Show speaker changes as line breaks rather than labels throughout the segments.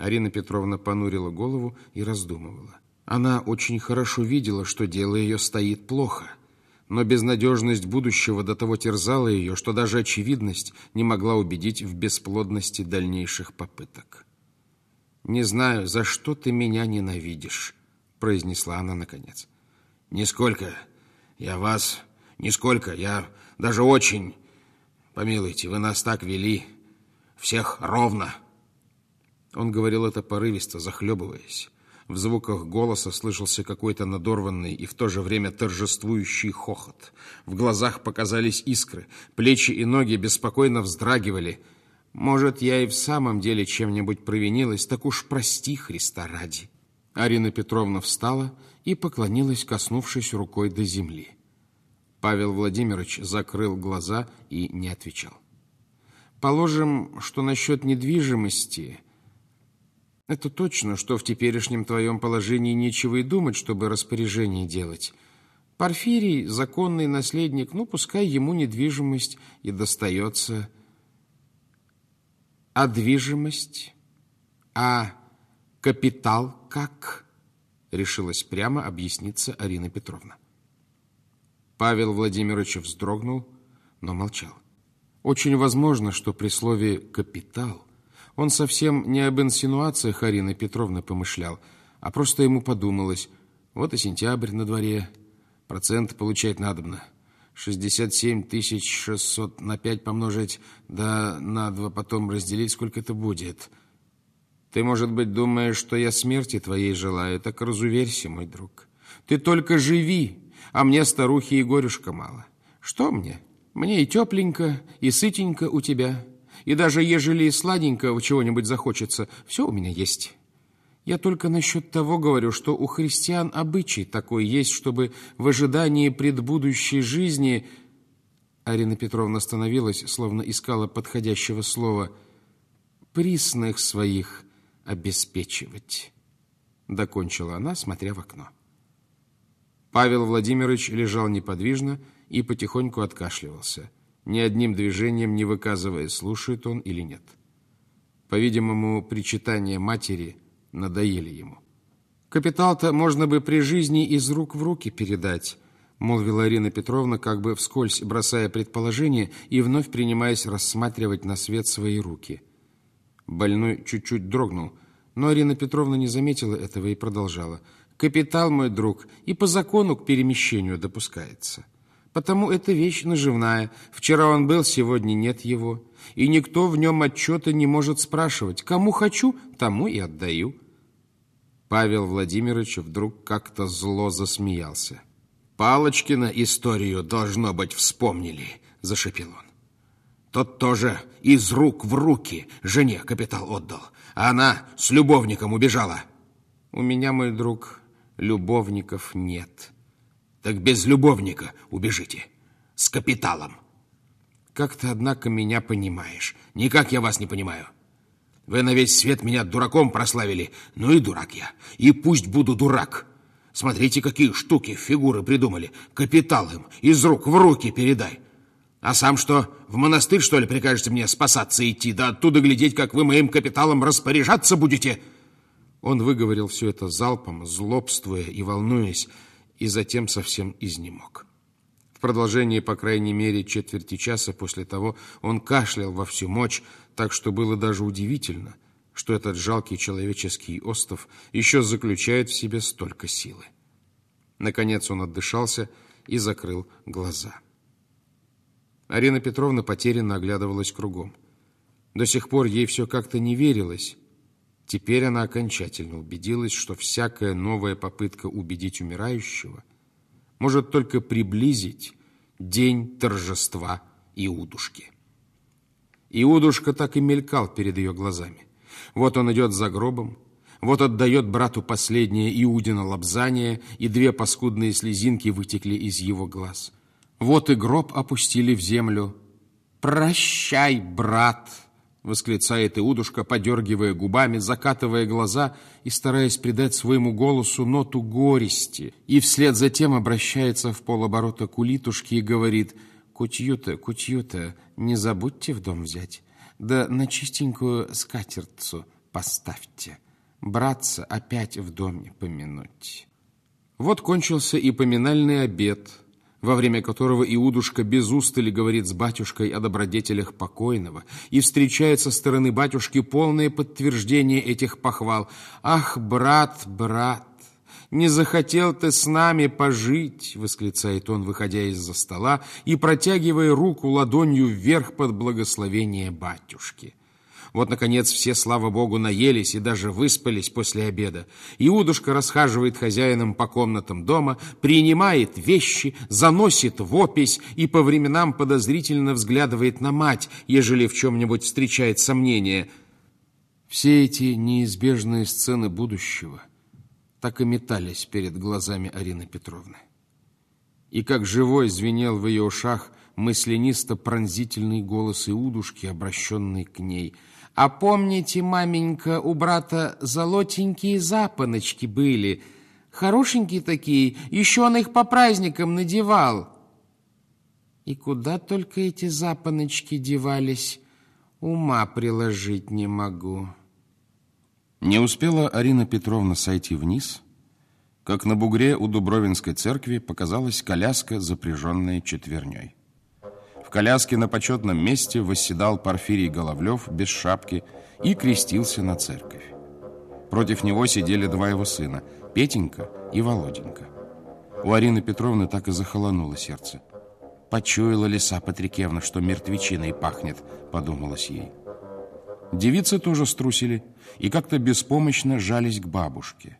Арина Петровна понурила голову и раздумывала. Она очень хорошо видела, что дело ее стоит плохо, но безнадежность будущего до того терзала ее, что даже очевидность не могла убедить в бесплодности дальнейших попыток. «Не знаю, за что ты меня ненавидишь», — произнесла она наконец.
«Нисколько. Я вас... Нисколько. Я даже очень... Помилуйте, вы нас так вели. Всех ровно».
Он говорил это порывисто, захлебываясь. В звуках голоса слышался какой-то надорванный и в то же время торжествующий хохот. В глазах показались искры, плечи и ноги беспокойно вздрагивали. «Может, я и в самом деле чем-нибудь провинилась, так уж прости Христа ради». Арина Петровна встала и поклонилась, коснувшись рукой до земли. Павел Владимирович закрыл глаза и не отвечал. «Положим, что насчет недвижимости...» Это точно, что в теперешнем твоем положении нечего и думать, чтобы распоряжение делать. Порфирий, законный наследник, ну, пускай ему недвижимость и достается. А движимость? А капитал как? Решилась прямо объясниться Арина Петровна. Павел Владимирович вздрогнул, но молчал. Очень возможно, что при слове «капитал» Он совсем не об инсинуациях Арины Петровны помышлял, а просто ему подумалось. Вот и сентябрь на дворе. Процент получать надобно. 67 тысяч 600 на 5 помножить, да на 2 потом разделить, сколько это будет. Ты, может быть, думаешь, что я смерти твоей желаю, так разуверься, мой друг. Ты только живи, а мне старухи и горюшка мало. Что мне? Мне и тепленько, и сытенько у тебя». И даже ежели сладенького чего-нибудь захочется, все у меня есть. Я только насчет того говорю, что у христиан обычай такой есть, чтобы в ожидании предбудущей жизни... Арина Петровна остановилась, словно искала подходящего слова. «Присных своих обеспечивать», — докончила она, смотря в окно. Павел Владимирович лежал неподвижно и потихоньку откашливался ни одним движением не выказывая, слушает он или нет. По-видимому, причитания матери надоели ему. «Капитал-то можно бы при жизни из рук в руки передать», молвила Арина Петровна, как бы вскользь бросая предположение и вновь принимаясь рассматривать на свет свои руки. Больной чуть-чуть дрогнул, но Арина Петровна не заметила этого и продолжала. «Капитал, мой друг, и по закону к перемещению допускается». Потому эта вещь наживная. Вчера он был, сегодня нет его. И никто в нем отчета не может спрашивать. Кому хочу, тому и отдаю. Павел Владимирович вдруг как-то зло засмеялся. «Палочкина историю, должно быть, вспомнили», — зашипел он. «Тот тоже из рук в руки жене капитал отдал, а она с любовником убежала». «У меня, мой друг, любовников нет». Так без любовника убежите. С капиталом. Как ты, однако, меня понимаешь? Никак я вас не понимаю. Вы на весь свет меня дураком прославили. Ну и дурак я. И пусть буду дурак. Смотрите, какие штуки, фигуры придумали. Капитал им из рук в руки передай. А сам что, в монастырь, что ли, прикажете мне спасаться идти, да оттуда глядеть, как вы моим капиталом распоряжаться будете?» Он выговорил все это залпом, злобствуя и волнуясь, и затем совсем изнемог. В продолжении, по крайней мере, четверти часа после того он кашлял во всю мощь, так что было даже удивительно, что этот жалкий человеческий остов еще заключает в себе столько силы. Наконец он отдышался и закрыл глаза. Арина Петровна потерянно оглядывалась кругом. До сих пор ей все как-то не верилось, Теперь она окончательно убедилась, что всякая новая попытка убедить умирающего может только приблизить день торжества Иудушки. Иудушка так и мелькал перед ее глазами. Вот он идет за гробом, вот отдает брату последнее Иудино лобзание, и две паскудные слезинки вытекли из его глаз. Вот и гроб опустили в землю. «Прощай, брат!» Восклицает Иудушка, подергивая губами, закатывая глаза и стараясь придать своему голосу ноту горести. И вслед за тем обращается в полоборота к улитушке и говорит «Кутью-то, кутью-то, не забудьте в дом взять, да на чистенькую скатертцу поставьте, братца опять в доме помянуть. Вот кончился и поминальный обед, во время которого Иудушка без устали говорит с батюшкой о добродетелях покойного и встречает со стороны батюшки полное подтверждение этих похвал. «Ах, брат, брат, не захотел ты с нами пожить!» — восклицает он, выходя из-за стола и протягивая руку ладонью вверх под благословение батюшки. Вот, наконец, все, слава богу, наелись и даже выспались после обеда. Иудушка расхаживает хозяином по комнатам дома, принимает вещи, заносит в опись и по временам подозрительно взглядывает на мать, ежели в чем-нибудь встречает сомнение. Все эти неизбежные сцены будущего так и метались перед глазами Арины Петровны. И как живой звенел в ее ушах мысленисто-пронзительный голос Иудушки, обращенный к ней – а помните, маменька, у брата золотенькие запоночки были, хорошенькие такие, еще он их по праздникам надевал. И куда только эти запоночки девались, ума приложить не могу.
Не успела Арина Петровна сойти вниз, как на бугре у Дубровинской церкви показалась коляска, запряженная четверней. В коляске на почетном месте восседал Порфирий Головлев без шапки и крестился на церковь. Против него сидели два его сына, Петенька и Володенька. У Арины Петровны так и захолонуло сердце. «Почуяла лиса Патрикевна, что мертвечиной пахнет», — подумалось ей. Девицы тоже струсили и как-то беспомощно жались к бабушке.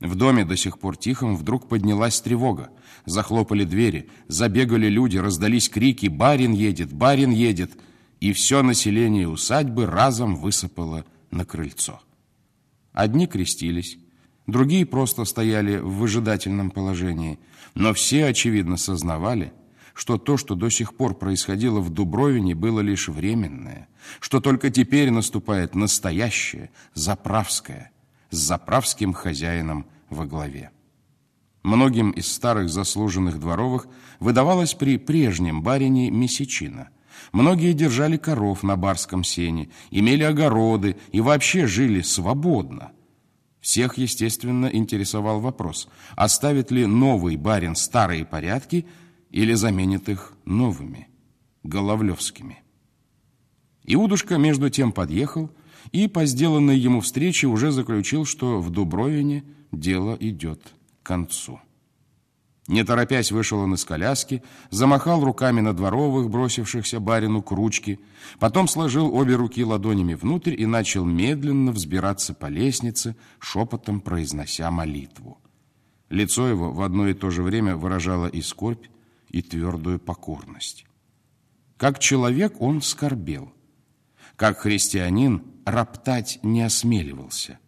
В доме до сих пор тихом вдруг поднялась тревога. Захлопали двери, забегали люди, раздались крики «Барин едет! Барин едет!» И все население усадьбы разом высыпало на крыльцо. Одни крестились, другие просто стояли в выжидательном положении, но все, очевидно, сознавали, что то, что до сих пор происходило в Дубровине, было лишь временное, что только теперь наступает настоящее, заправское – с заправским хозяином во главе. Многим из старых заслуженных дворовых выдавалось при прежнем барине месячина. Многие держали коров на барском сене, имели огороды и вообще жили свободно. Всех, естественно, интересовал вопрос, оставит ли новый барин старые порядки или заменит их новыми, головлевскими. Иудушка между тем подъехал, и по сделанной ему встрече уже заключил, что в Дубровине дело идет к концу. Не торопясь, вышел он из коляски, замахал руками на дворовых, бросившихся барину к ручке, потом сложил обе руки ладонями внутрь и начал медленно взбираться по лестнице, шепотом произнося молитву. Лицо его в одно и то же время выражало и скорбь, и твердую покорность. Как человек он скорбел. Как христианин роптать не осмеливался.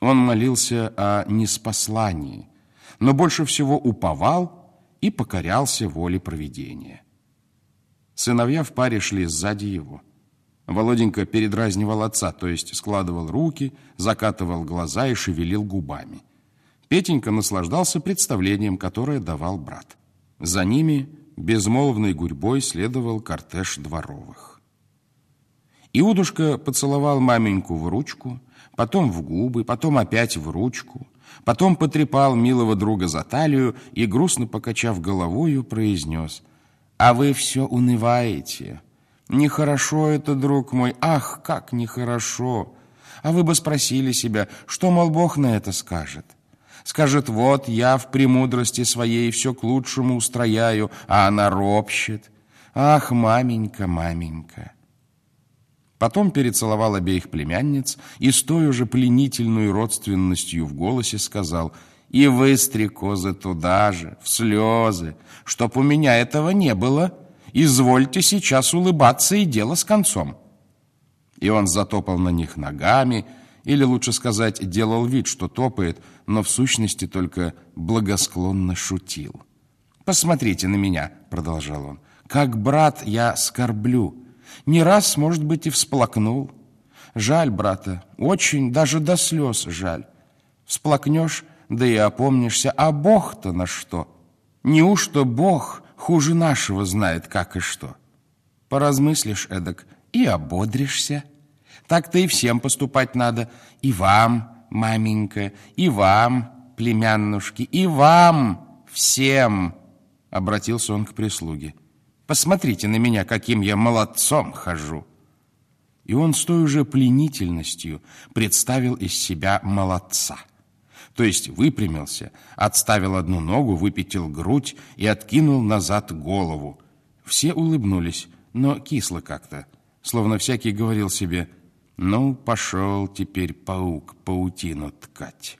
Он молился о неспослании, но больше всего уповал и покорялся воле провидения. Сыновья в паре шли сзади его. Володенька передразнивал отца, то есть складывал руки, закатывал глаза и шевелил губами. Петенька наслаждался представлением, которое давал брат. За ними безмолвной гурьбой следовал кортеж дворовых. Иудушка поцеловал маменьку в ручку, потом в губы, потом опять в ручку, потом потрепал милого друга за талию и, грустно покачав головою, произнес, «А вы все унываете. Нехорошо это, друг мой, ах, как нехорошо! А вы бы спросили себя, что, мол, Бог на это скажет?» Скажет, вот я в премудрости своей все к лучшему устрояю, а она ропщет. Ах, маменька, маменька! Потом перецеловал обеих племянниц и с той уже пленительной родственностью в голосе сказал «И вы, стрекозы, туда же, в слезы, чтоб у меня этого не было. Извольте сейчас улыбаться, и дело с концом». И он затопал на них ногами, или, лучше сказать, делал вид, что топает, но в сущности только благосклонно шутил. «Посмотрите на меня», — продолжал он, — «как брат я скорблю». Не раз, может быть, и всплакнул. Жаль, брата, очень, даже до слез жаль. Всплакнешь, да и опомнишься, а Бог-то на что? Неужто Бог хуже нашего знает, как и что? Поразмыслишь эдак и ободришься. Так-то и всем поступать надо. И вам, маменька, и вам, племяннушки, и вам, всем!» Обратился он к прислуге. «Посмотрите на меня, каким я молодцом хожу!» И он с той же пленительностью представил из себя молодца. То есть выпрямился, отставил одну ногу, выпятил грудь и откинул назад голову. Все улыбнулись, но кисло как-то, словно всякий говорил себе, «Ну, пошел теперь паук паутину ткать».